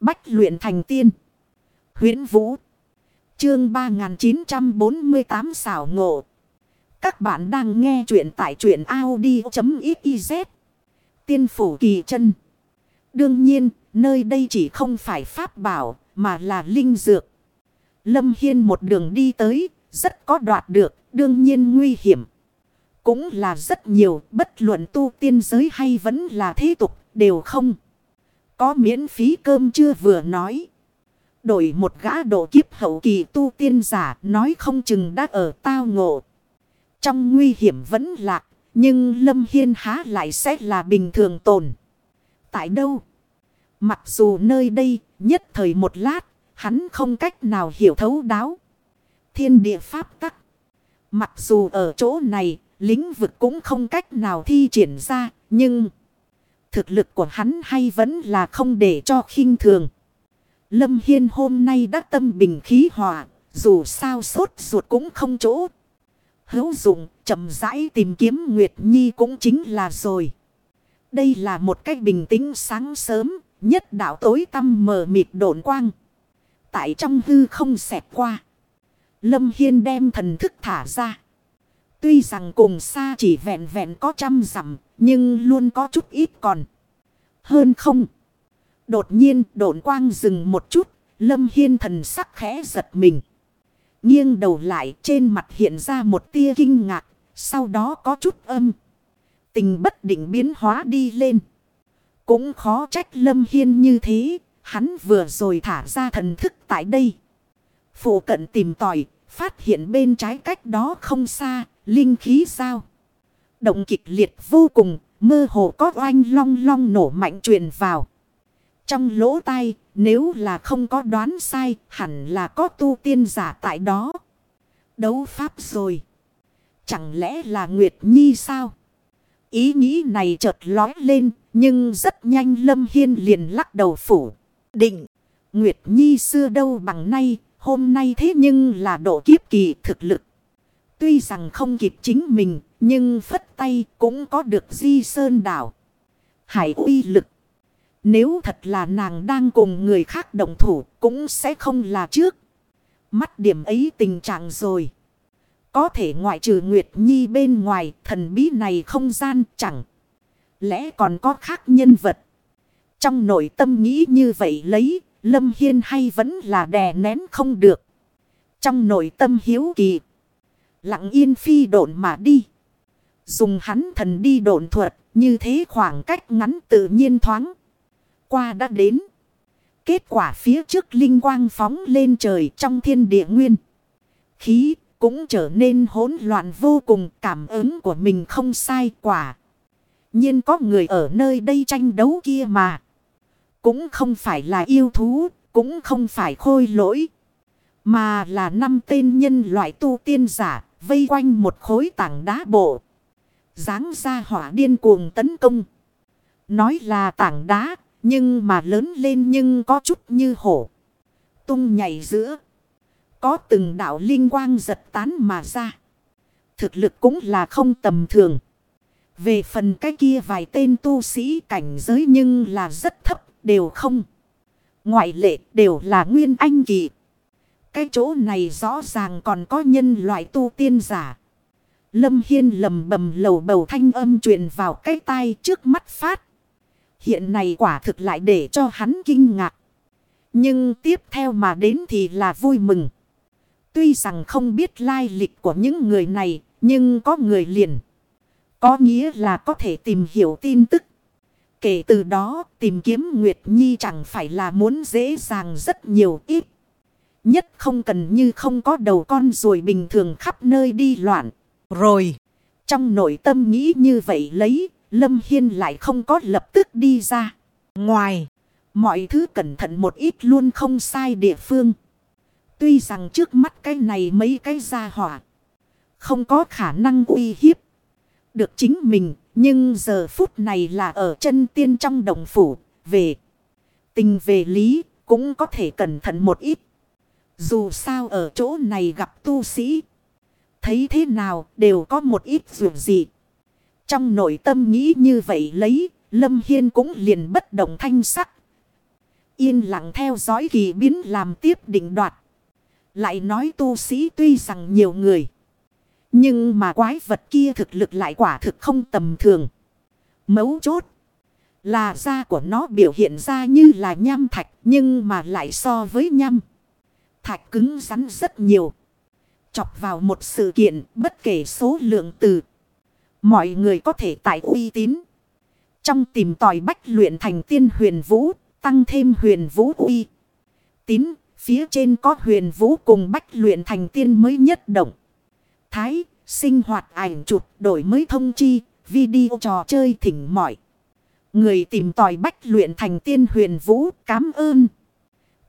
Bách luyện thành tiên. huyễn Vũ. Chương 3948 xảo ngộ. Các bạn đang nghe truyện tại truyện Audi.xyz. Tiên phủ kỳ chân. Đương nhiên, nơi đây chỉ không phải pháp bảo, mà là linh dược. Lâm Hiên một đường đi tới, rất có đoạt được, đương nhiên nguy hiểm. Cũng là rất nhiều, bất luận tu tiên giới hay vẫn là thế tục, đều không. Có miễn phí cơm chưa vừa nói. Đổi một gã độ kiếp hậu kỳ tu tiên giả nói không chừng đã ở tao ngộ. Trong nguy hiểm vẫn lạc, nhưng Lâm Hiên há lại sẽ là bình thường tồn. Tại đâu? Mặc dù nơi đây nhất thời một lát, hắn không cách nào hiểu thấu đáo. Thiên địa pháp tắc. Mặc dù ở chỗ này, lĩnh vực cũng không cách nào thi triển ra, nhưng thực lực của hắn hay vẫn là không để cho khinh thường. Lâm Hiên hôm nay đã tâm bình khí hòa, dù sao sốt ruột cũng không chỗ. Hữu dụng, chậm rãi tìm kiếm Nguyệt Nhi cũng chính là rồi. Đây là một cách bình tĩnh sáng sớm, nhất đạo tối tăm mờ mịt độn quang. Tại trong hư không xẹp qua. Lâm Hiên đem thần thức thả ra. Tuy rằng cùng xa chỉ vẹn vẹn có trăm dặm, nhưng luôn có chút ít còn. Hơn không. Đột nhiên, độn quang dừng một chút. Lâm Hiên thần sắc khẽ giật mình. Nghiêng đầu lại, trên mặt hiện ra một tia kinh ngạc. Sau đó có chút âm. Tình bất định biến hóa đi lên. Cũng khó trách Lâm Hiên như thế. Hắn vừa rồi thả ra thần thức tại đây. Phụ cận tìm tòi. Phát hiện bên trái cách đó không xa. Linh khí sao. Động kịch liệt vô cùng. Mơ hồ có oanh long long nổ mạnh truyền vào. Trong lỗ tai, nếu là không có đoán sai, hẳn là có tu tiên giả tại đó. Đấu pháp rồi. Chẳng lẽ là Nguyệt Nhi sao? Ý nghĩ này chợt lói lên, nhưng rất nhanh Lâm Hiên liền lắc đầu phủ. Định, Nguyệt Nhi xưa đâu bằng nay, hôm nay thế nhưng là độ kiếp kỳ thực lực. Tuy rằng không kịp chính mình, nhưng phất tay cũng có được di sơn đảo. Hải uy lực. Nếu thật là nàng đang cùng người khác đồng thủ cũng sẽ không là trước. Mắt điểm ấy tình trạng rồi. Có thể ngoại trừ Nguyệt Nhi bên ngoài thần bí này không gian chẳng. Lẽ còn có khác nhân vật. Trong nội tâm nghĩ như vậy lấy Lâm Hiên hay vẫn là đè nén không được. Trong nội tâm hiếu kỳ. Lặng yên phi độn mà đi. Dùng hắn thần đi độn thuật. Như thế khoảng cách ngắn tự nhiên thoáng. Qua đã đến. Kết quả phía trước linh quang phóng lên trời trong thiên địa nguyên. Khí cũng trở nên hỗn loạn vô cùng cảm ứng của mình không sai quả. nhiên có người ở nơi đây tranh đấu kia mà. Cũng không phải là yêu thú, cũng không phải khôi lỗi. Mà là năm tên nhân loại tu tiên giả, vây quanh một khối tảng đá bộ. Giáng ra hỏa điên cuồng tấn công. Nói là tảng đá, nhưng mà lớn lên nhưng có chút như hổ. Tung nhảy giữa. Có từng đạo linh quang giật tán mà ra. Thực lực cũng là không tầm thường. Về phần cái kia vài tên tu sĩ cảnh giới nhưng là rất thấp, đều không. Ngoại lệ đều là nguyên anh kỳ. Cái chỗ này rõ ràng còn có nhân loại tu tiên giả. Lâm Hiên lầm bầm lầu bầu thanh âm truyền vào cái tai trước mắt phát. Hiện này quả thực lại để cho hắn kinh ngạc. Nhưng tiếp theo mà đến thì là vui mừng. Tuy rằng không biết lai lịch của những người này, nhưng có người liền. Có nghĩa là có thể tìm hiểu tin tức. Kể từ đó, tìm kiếm Nguyệt Nhi chẳng phải là muốn dễ dàng rất nhiều ít. Nhất không cần như không có đầu con rồi bình thường khắp nơi đi loạn. Rồi, trong nội tâm nghĩ như vậy lấy, Lâm Hiên lại không có lập tức đi ra. Ngoài, mọi thứ cẩn thận một ít luôn không sai địa phương. Tuy rằng trước mắt cái này mấy cái gia hỏa. Không có khả năng uy hiếp. Được chính mình. Nhưng giờ phút này là ở chân tiên trong đồng phủ. Về tình về lý cũng có thể cẩn thận một ít. Dù sao ở chỗ này gặp tu sĩ. Thấy thế nào đều có một ít dù gì. Trong nội tâm nghĩ như vậy lấy. Lâm Hiên cũng liền bất động thanh sắc. Yên lặng theo dõi kỳ biến làm tiếp định đoạt. Lại nói tu sĩ tuy rằng nhiều người. Nhưng mà quái vật kia thực lực lại quả thực không tầm thường. Mấu chốt. Là da của nó biểu hiện ra như là nham thạch nhưng mà lại so với nham. Thạch cứng rắn rất nhiều. Chọc vào một sự kiện bất kể số lượng từ. Mọi người có thể tại uy tín. Trong tìm tòi bách luyện thành tiên huyền vũ, tăng thêm huyền vũ uy. Tín, phía trên có huyền vũ cùng bách luyện thành tiên mới nhất động. Thái, sinh hoạt ảnh chụp đổi mới thông chi, video trò chơi thỉnh mọi Người tìm tòi bách luyện thành tiên huyền vũ, cảm ơn.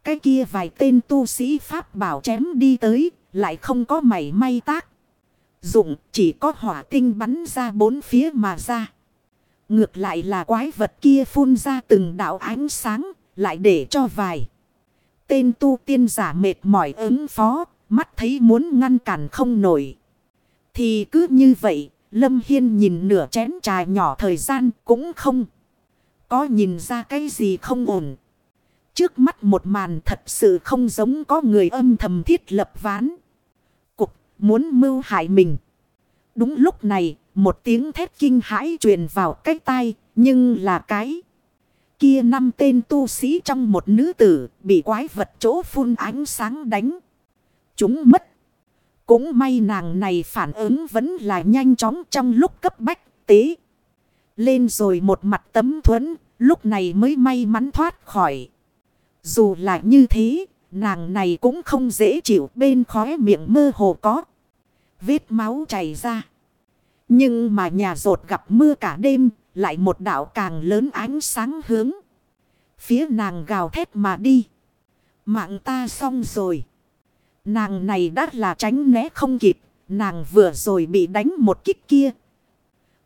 Cái kia vài tên tu sĩ Pháp bảo chém đi tới, lại không có mảy may tác. Dụng chỉ có hỏa tinh bắn ra bốn phía mà ra. Ngược lại là quái vật kia phun ra từng đạo ánh sáng, lại để cho vài. Tên tu tiên giả mệt mỏi ứng phó, mắt thấy muốn ngăn cản không nổi. Thì cứ như vậy, Lâm Hiên nhìn nửa chén trà nhỏ thời gian cũng không. Có nhìn ra cái gì không ổn. Trước mắt một màn thật sự không giống có người âm thầm thiết lập ván. Cục muốn mưu hại mình. Đúng lúc này, một tiếng thét kinh hãi truyền vào cái tai, nhưng là cái. Kia năm tên tu sĩ trong một nữ tử bị quái vật chỗ phun ánh sáng đánh. Chúng mất. Cũng may nàng này phản ứng vẫn là nhanh chóng trong lúc cấp bách tế. Lên rồi một mặt tấm thuẫn, lúc này mới may mắn thoát khỏi. Dù là như thế, nàng này cũng không dễ chịu bên khóe miệng mơ hồ có. Vết máu chảy ra. Nhưng mà nhà rột gặp mưa cả đêm, lại một đạo càng lớn ánh sáng hướng. Phía nàng gào thét mà đi. Mạng ta xong rồi. Nàng này đã là tránh né không kịp. Nàng vừa rồi bị đánh một kích kia.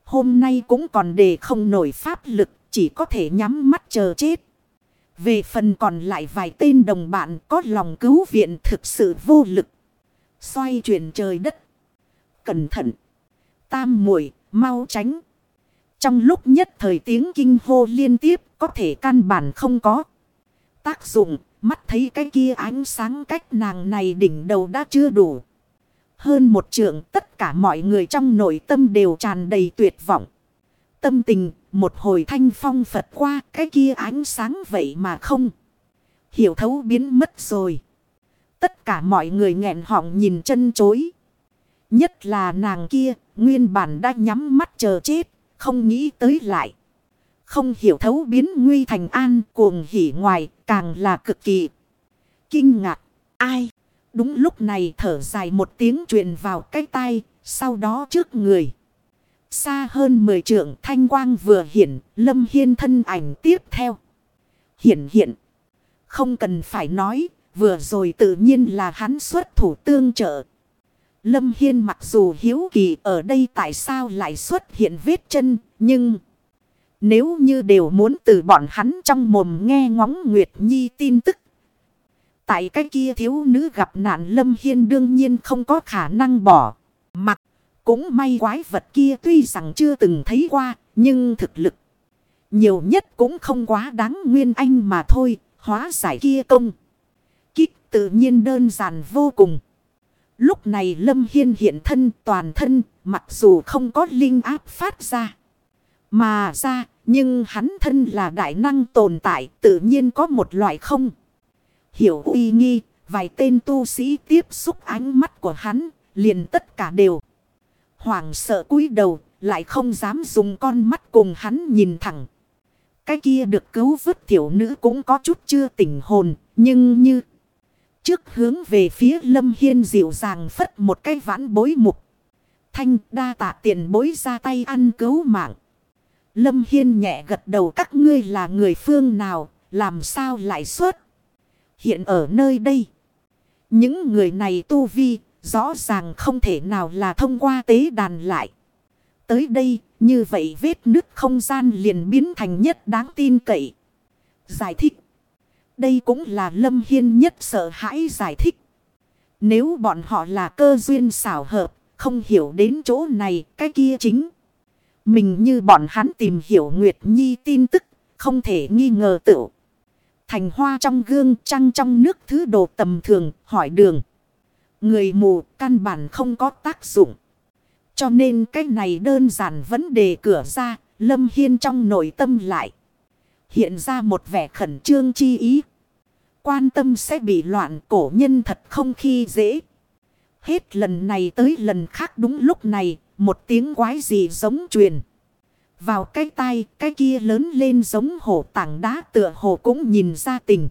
Hôm nay cũng còn để không nổi pháp lực. Chỉ có thể nhắm mắt chờ chết. Về phần còn lại vài tên đồng bạn có lòng cứu viện thực sự vô lực. Xoay chuyển trời đất. Cẩn thận. Tam muội mau tránh. Trong lúc nhất thời tiếng kinh hô liên tiếp có thể căn bản không có. Tác dụng, mắt thấy cái kia ánh sáng cách nàng này đỉnh đầu đã chưa đủ. Hơn một trượng tất cả mọi người trong nội tâm đều tràn đầy tuyệt vọng. Tâm tình, một hồi thanh phong Phật qua cái kia ánh sáng vậy mà không. Hiểu thấu biến mất rồi. Tất cả mọi người nghẹn họng nhìn chân chối. Nhất là nàng kia, nguyên bản đã nhắm mắt chờ chết, không nghĩ tới lại. Không hiểu thấu biến nguy thành an cuồng hỉ ngoài, càng là cực kỳ. Kinh ngạc, ai? Đúng lúc này thở dài một tiếng truyền vào cái tay, sau đó trước người. Xa hơn 10 trượng thanh quang vừa hiện lâm hiên thân ảnh tiếp theo. hiện hiện. Không cần phải nói, vừa rồi tự nhiên là hắn xuất thủ tương trợ. Lâm Hiên mặc dù hiếu kỳ ở đây tại sao lại xuất hiện vết chân, nhưng... Nếu như đều muốn từ bọn hắn trong mồm nghe ngóng Nguyệt Nhi tin tức. Tại cái kia thiếu nữ gặp nạn Lâm Hiên đương nhiên không có khả năng bỏ. Cũng may quái vật kia tuy rằng chưa từng thấy qua, nhưng thực lực. Nhiều nhất cũng không quá đáng nguyên anh mà thôi, hóa giải kia công. Kích tự nhiên đơn giản vô cùng. Lúc này Lâm Hiên hiện thân toàn thân, mặc dù không có linh áp phát ra. Mà ra, nhưng hắn thân là đại năng tồn tại, tự nhiên có một loại không. Hiểu uy nghi, vài tên tu sĩ tiếp xúc ánh mắt của hắn, liền tất cả đều. Hoàng sợ cúi đầu, lại không dám dùng con mắt cùng hắn nhìn thẳng. Cái kia được cứu vứt tiểu nữ cũng có chút chưa tỉnh hồn, nhưng như... Trước hướng về phía Lâm Hiên dịu dàng phất một cái vãn bối mục. Thanh đa tạ tiền bối ra tay ăn cứu mạng. Lâm Hiên nhẹ gật đầu các ngươi là người phương nào, làm sao lại xuất. Hiện ở nơi đây. Những người này tu vi, rõ ràng không thể nào là thông qua tế đàn lại. Tới đây, như vậy vết nứt không gian liền biến thành nhất đáng tin cậy. Giải thích. Đây cũng là Lâm Hiên nhất sợ hãi giải thích. Nếu bọn họ là cơ duyên xảo hợp, không hiểu đến chỗ này, cái kia chính. Mình như bọn hắn tìm hiểu Nguyệt Nhi tin tức, không thể nghi ngờ tựu. Thành hoa trong gương trăng trong nước thứ đồ tầm thường hỏi đường. Người mù căn bản không có tác dụng. Cho nên cái này đơn giản vấn đề cửa ra. Lâm Hiên trong nội tâm lại. Hiện ra một vẻ khẩn trương chi ý. Quan tâm sẽ bị loạn cổ nhân thật không khi dễ. Hết lần này tới lần khác đúng lúc này. Một tiếng quái gì giống truyền. Vào cái tai, cái kia lớn lên giống hổ tảng đá tựa hồ cũng nhìn ra tình.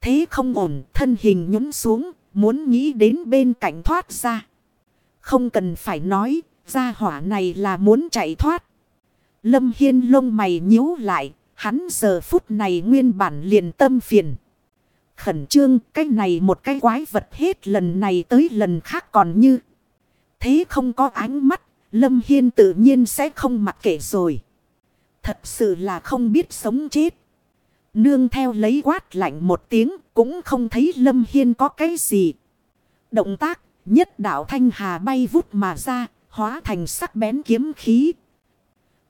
Thế không ổn, thân hình nhún xuống, muốn nghĩ đến bên cạnh thoát ra. Không cần phải nói, ra hỏa này là muốn chạy thoát. Lâm Hiên lông mày nhíu lại, hắn giờ phút này nguyên bản liền tâm phiền. Khẩn trương, cái này một cái quái vật hết lần này tới lần khác còn như. Thế không có ánh mắt, Lâm Hiên tự nhiên sẽ không mặc kệ rồi. Thật sự là không biết sống chết. Nương theo lấy quát lạnh một tiếng, cũng không thấy Lâm Hiên có cái gì. Động tác, nhất đạo thanh hà bay vút mà ra, hóa thành sắc bén kiếm khí.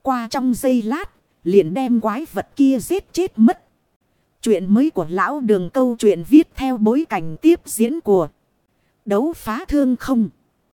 Qua trong giây lát, liền đem quái vật kia giết chết mất. Chuyện mới của lão đường câu chuyện viết theo bối cảnh tiếp diễn của đấu phá thương không.